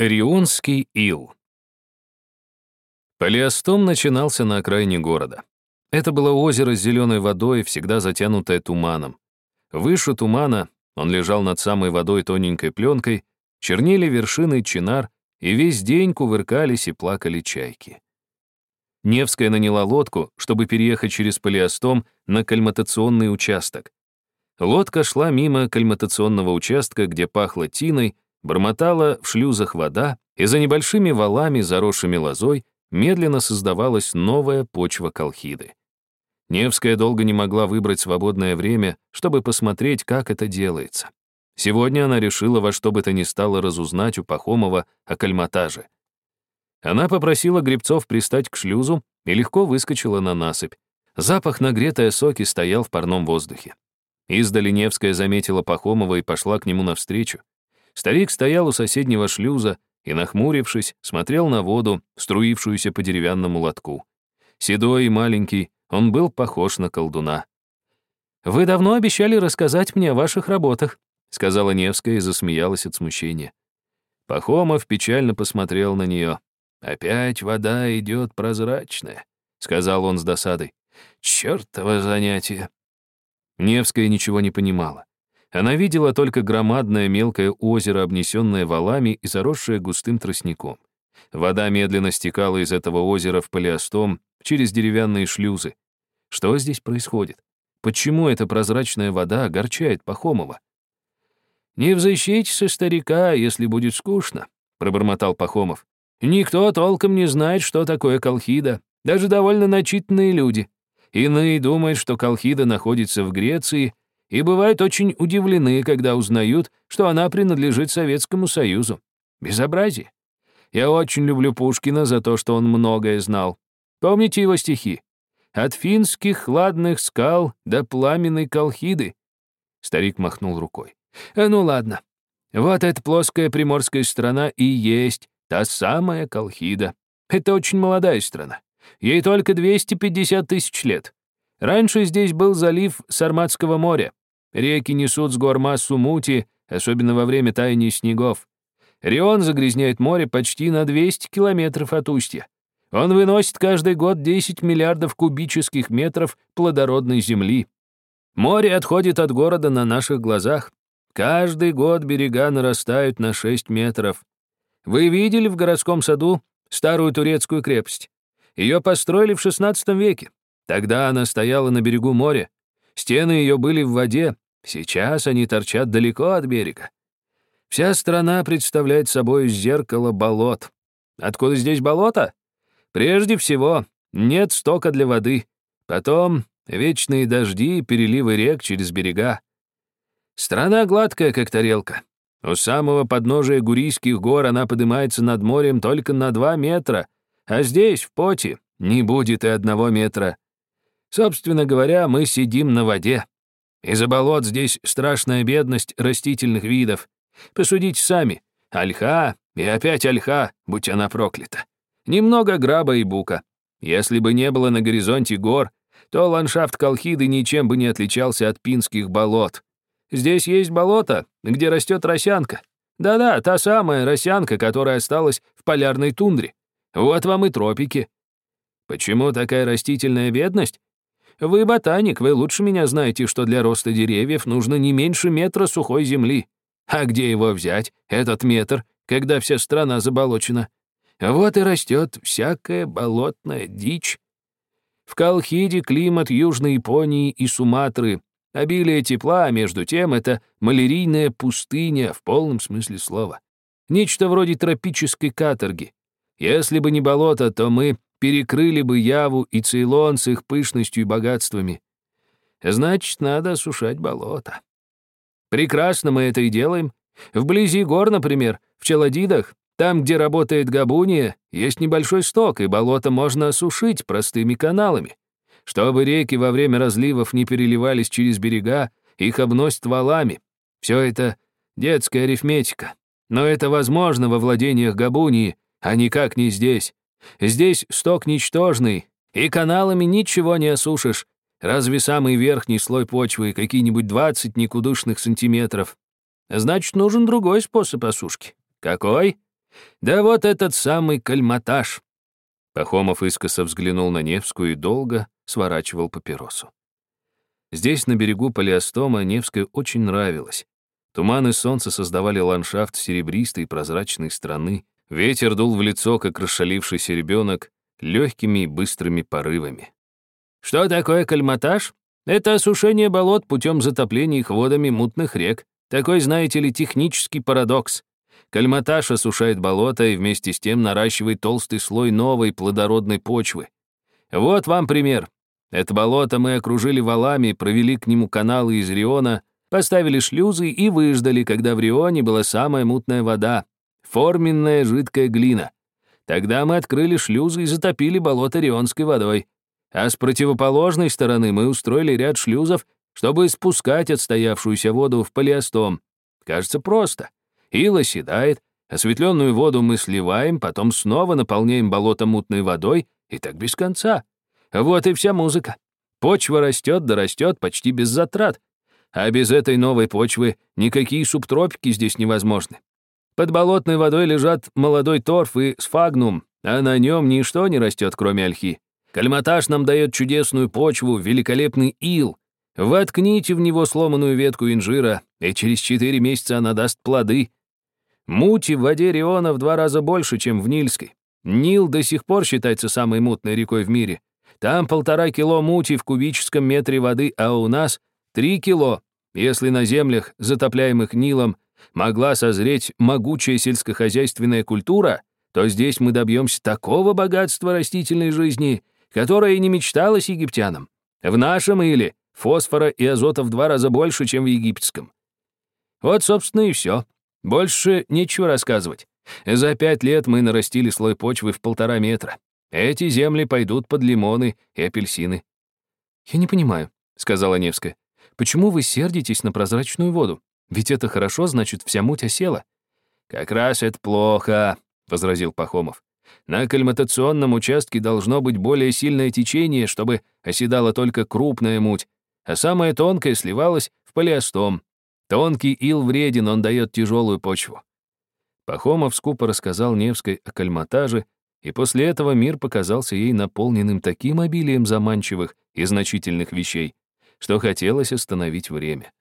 Рионский ил. Полиостом начинался на окраине города. Это было озеро с зеленой водой, всегда затянутое туманом. Выше тумана, он лежал над самой водой тоненькой пленкой, чернели вершины чинар, и весь день кувыркались и плакали чайки. Невская наняла лодку, чтобы переехать через Полиостом на кальматационный участок. Лодка шла мимо кальматационного участка, где пахло тиной, Бормотала в шлюзах вода, и за небольшими валами, заросшими лозой, медленно создавалась новая почва колхиды. Невская долго не могла выбрать свободное время, чтобы посмотреть, как это делается. Сегодня она решила во что бы то ни стало разузнать у Пахомова о кальматаже. Она попросила гребцов пристать к шлюзу и легко выскочила на насыпь. Запах нагретой соки стоял в парном воздухе. Издали Невская заметила Пахомова и пошла к нему навстречу. Старик стоял у соседнего шлюза и, нахмурившись, смотрел на воду, струившуюся по деревянному лотку. Седой и маленький, он был похож на колдуна. «Вы давно обещали рассказать мне о ваших работах», сказала Невская и засмеялась от смущения. Пахомов печально посмотрел на нее. «Опять вода идет прозрачная», — сказал он с досадой. «Чёртово занятие». Невская ничего не понимала. Она видела только громадное мелкое озеро, обнесенное валами и заросшее густым тростником. Вода медленно стекала из этого озера в полиостом через деревянные шлюзы. Что здесь происходит? Почему эта прозрачная вода огорчает Пахомова? «Не взыщите со старика, если будет скучно», — пробормотал Пахомов. «Никто толком не знает, что такое колхида, даже довольно начитанные люди. Иные думают, что колхида находится в Греции, и бывают очень удивлены, когда узнают, что она принадлежит Советскому Союзу. Безобразие. Я очень люблю Пушкина за то, что он многое знал. Помните его стихи? «От финских хладных скал до пламенной колхиды». Старик махнул рукой. «А ну ладно. Вот эта плоская приморская страна и есть та самая колхида. Это очень молодая страна. Ей только 250 тысяч лет. Раньше здесь был залив Сарматского моря. Реки несут с гор массу мути, особенно во время таяния снегов. Рион загрязняет море почти на 200 километров от устья. Он выносит каждый год 10 миллиардов кубических метров плодородной земли. Море отходит от города на наших глазах. Каждый год берега нарастают на 6 метров. Вы видели в городском саду старую турецкую крепость? Ее построили в XVI веке. Тогда она стояла на берегу моря. Стены ее были в воде, сейчас они торчат далеко от берега. Вся страна представляет собой зеркало болот. Откуда здесь болото? Прежде всего, нет стока для воды. Потом вечные дожди и переливы рек через берега. Страна гладкая, как тарелка. У самого подножия Гурийских гор она поднимается над морем только на два метра, а здесь, в поте, не будет и одного метра. Собственно говоря, мы сидим на воде. Из-за болот здесь страшная бедность растительных видов. Посудите сами. Ольха и опять ольха, будь она проклята. Немного граба и бука. Если бы не было на горизонте гор, то ландшафт Колхиды ничем бы не отличался от пинских болот. Здесь есть болото, где растет росянка. Да-да, та самая росянка, которая осталась в полярной тундре. Вот вам и тропики. Почему такая растительная бедность? Вы ботаник, вы лучше меня знаете, что для роста деревьев нужно не меньше метра сухой земли. А где его взять, этот метр, когда вся страна заболочена? Вот и растет всякая болотная дичь. В Колхиде климат Южной Японии и Суматры. Обилие тепла, а между тем, это малярийная пустыня в полном смысле слова. Нечто вроде тропической каторги. Если бы не болото, то мы перекрыли бы Яву и Цейлон с их пышностью и богатствами. Значит, надо осушать болото. Прекрасно мы это и делаем. Вблизи гор, например, в Челадидах, там, где работает Габуния, есть небольшой сток, и болото можно осушить простыми каналами. Чтобы реки во время разливов не переливались через берега, их обносят валами. Все это детская арифметика. Но это возможно во владениях Габунии, а никак не здесь. Здесь сток ничтожный, и каналами ничего не осушишь, разве самый верхний слой почвы какие-нибудь 20 никудышных сантиметров. Значит, нужен другой способ осушки. Какой? Да вот этот самый кальматаж. Пахомов искоса взглянул на Невскую и долго сворачивал папиросу. Здесь, на берегу Палеостома, Невской очень нравилось. Туман и солнце создавали ландшафт серебристой и прозрачной страны. Ветер дул в лицо, как расшалившийся ребенок, легкими и быстрыми порывами. Что такое кальматаж? Это осушение болот путем затопления их водами мутных рек. Такой, знаете ли, технический парадокс. Кальматаж осушает болото и вместе с тем наращивает толстый слой новой плодородной почвы. Вот вам пример. Это болото мы окружили валами, провели к нему каналы из Риона, поставили шлюзы и выждали, когда в Рионе была самая мутная вода, форменная жидкая глина. Тогда мы открыли шлюзы и затопили болото рионской водой. А с противоположной стороны мы устроили ряд шлюзов, чтобы спускать отстоявшуюся воду в полиостом. Кажется, просто. Ил оседает, осветленную воду мы сливаем, потом снова наполняем болото мутной водой, и так без конца. Вот и вся музыка. Почва растет да растет почти без затрат. А без этой новой почвы никакие субтропики здесь невозможны. Под болотной водой лежат молодой торф и сфагнум, а на нем ничто не растет, кроме ольхи. Кальматаж нам дает чудесную почву, великолепный ил. Воткните в него сломанную ветку инжира, и через четыре месяца она даст плоды. Мути в воде Риона в два раза больше, чем в Нильской. Нил до сих пор считается самой мутной рекой в мире. Там полтора кило мути в кубическом метре воды, а у нас три кило. Если на землях, затопляемых Нилом, могла созреть могучая сельскохозяйственная культура, то здесь мы добьемся такого богатства растительной жизни, которое не мечталось египтянам. В нашем или фосфора и азота в два раза больше, чем в египетском. Вот, собственно, и все. Больше нечего рассказывать. За пять лет мы нарастили слой почвы в полтора метра. Эти земли пойдут под лимоны и апельсины. «Я не понимаю», — сказала Невская. «Почему вы сердитесь на прозрачную воду? Ведь это хорошо, значит, вся муть осела». «Как раз это плохо», — возразил Пахомов. На кальматационном участке должно быть более сильное течение, чтобы оседала только крупная муть, а самая тонкая сливалась в полиостом. Тонкий ил вреден, он дает тяжелую почву. Пахомов скупо рассказал Невской о кальматаже, и после этого мир показался ей наполненным таким обилием заманчивых и значительных вещей, что хотелось остановить время.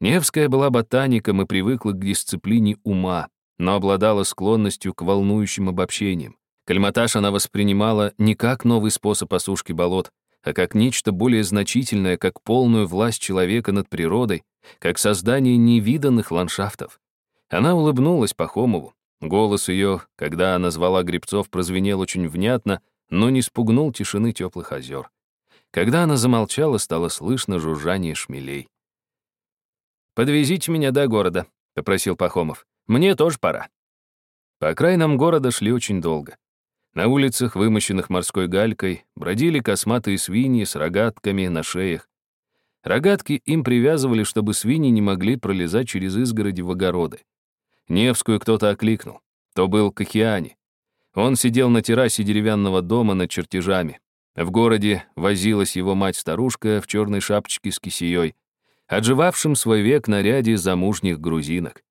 Невская была ботаником и привыкла к дисциплине ума, но обладала склонностью к волнующим обобщениям. Кальматаж она воспринимала не как новый способ осушки болот, а как нечто более значительное, как полную власть человека над природой, как создание невиданных ландшафтов. Она улыбнулась Пахомову. Голос ее, когда она звала грибцов, прозвенел очень внятно, но не спугнул тишины теплых озер. Когда она замолчала, стало слышно жужжание шмелей. «Подвезите меня до города», — попросил Пахомов. Мне тоже пора. По окраинам города шли очень долго. На улицах, вымощенных морской галькой, бродили косматые свиньи с рогатками на шеях. Рогатки им привязывали, чтобы свиньи не могли пролезать через изгороди в огороды. Невскую кто-то окликнул. То был Кахиани. Он сидел на террасе деревянного дома над чертежами. В городе возилась его мать-старушка в черной шапочке с кисеей, отживавшим свой век наряде замужних грузинок.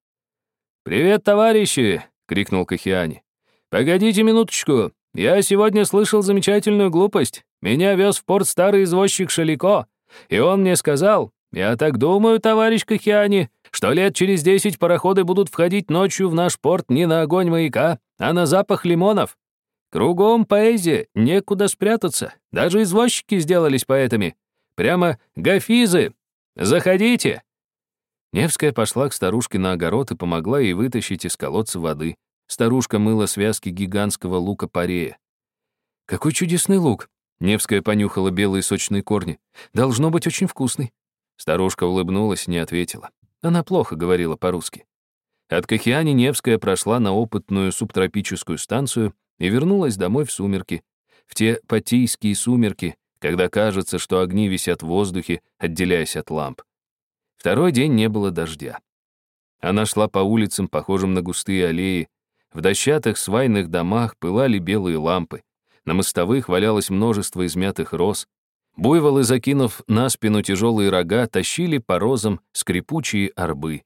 «Привет, товарищи!» — крикнул Кахиани. «Погодите минуточку. Я сегодня слышал замечательную глупость. Меня вез в порт старый извозчик Шалико, и он мне сказал, «Я так думаю, товарищ Кахиани, что лет через десять пароходы будут входить ночью в наш порт не на огонь маяка, а на запах лимонов. Кругом поэзия, некуда спрятаться. Даже извозчики сделались поэтами. Прямо гафизы. Заходите!» Невская пошла к старушке на огород и помогла ей вытащить из колодца воды. Старушка мыла связки гигантского лука-порея. «Какой чудесный лук!» Невская понюхала белые сочные корни. «Должно быть очень вкусный». Старушка улыбнулась, не ответила. Она плохо говорила по-русски. От Кахиани Невская прошла на опытную субтропическую станцию и вернулась домой в сумерки. В те патийские сумерки, когда кажется, что огни висят в воздухе, отделяясь от ламп. Второй день не было дождя. Она шла по улицам, похожим на густые аллеи. В дощатых свайных домах пылали белые лампы. На мостовых валялось множество измятых роз. Буйволы, закинув на спину тяжелые рога, тащили по розам скрипучие орбы.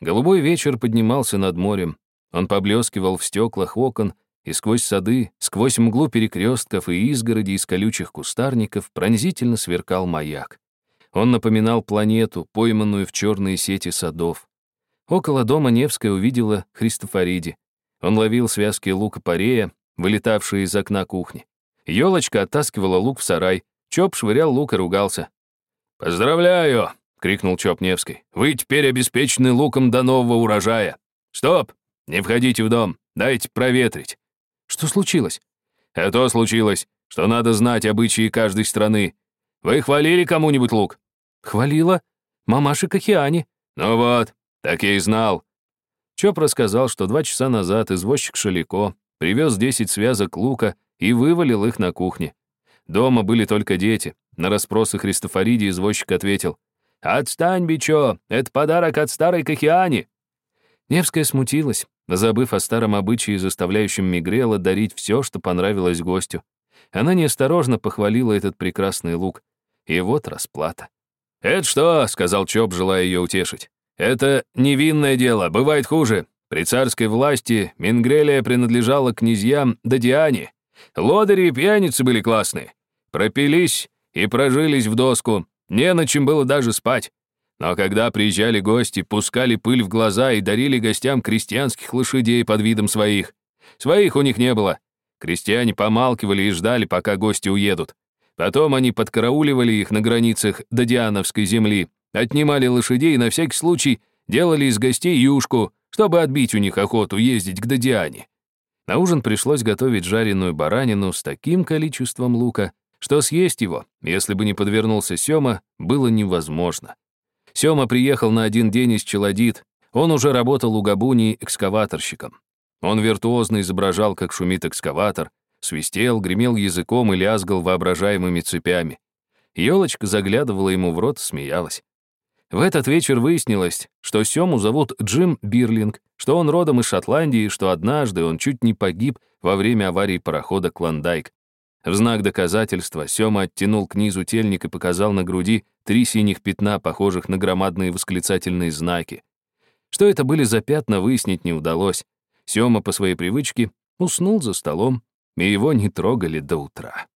Голубой вечер поднимался над морем. Он поблескивал в стеклах окон, и сквозь сады, сквозь мглу перекрестков и изгороди из колючих кустарников пронзительно сверкал маяк. Он напоминал планету, пойманную в черные сети садов. Около дома Невская увидела Христофориди. Он ловил связки лука-порея, вылетавшие из окна кухни. Елочка оттаскивала лук в сарай, Чоп швырял лук и ругался. «Поздравляю!» — крикнул Чоп Невский. «Вы теперь обеспечены луком до нового урожая. Стоп! Не входите в дом, дайте проветрить». «Что случилось?» «А то случилось, что надо знать обычаи каждой страны. Вы хвалили кому-нибудь лук?» «Хвалила. Мамаши Кахиани». «Ну вот, так я и знал». Чоп рассказал, что два часа назад извозчик Шалико привез десять связок лука и вывалил их на кухне. Дома были только дети. На расспросы Христофориди извозчик ответил, «Отстань, бичо, это подарок от старой Кахиани». Невская смутилась, забыв о старом обычае, заставляющем Мигрела дарить все, что понравилось гостю. Она неосторожно похвалила этот прекрасный лук. И вот расплата. «Это что?» — сказал Чоп, желая ее утешить. «Это невинное дело, бывает хуже. При царской власти Мингрелия принадлежала князьям да Диане. Лодыри и пьяницы были классные. Пропились и прожились в доску, не на чем было даже спать. Но когда приезжали гости, пускали пыль в глаза и дарили гостям крестьянских лошадей под видом своих. Своих у них не было. Крестьяне помалкивали и ждали, пока гости уедут. Потом они подкарауливали их на границах до Диановской земли, отнимали лошадей и на всякий случай делали из гостей юшку, чтобы отбить у них охоту ездить к Додиане. На ужин пришлось готовить жареную баранину с таким количеством лука, что съесть его, если бы не подвернулся Сёма, было невозможно. Сёма приехал на один день из Челодит, он уже работал у Габуни экскаваторщиком. Он виртуозно изображал, как шумит экскаватор, свистел, гремел языком и лязгал воображаемыми цепями. Ёлочка заглядывала ему в рот, смеялась. В этот вечер выяснилось, что Сёму зовут Джим Бирлинг, что он родом из Шотландии, что однажды он чуть не погиб во время аварии парохода «Клондайк». В знак доказательства Сёма оттянул к низу тельник и показал на груди три синих пятна, похожих на громадные восклицательные знаки. Что это были за пятна, выяснить не удалось. Сёма по своей привычке уснул за столом, и его не трогали до утра.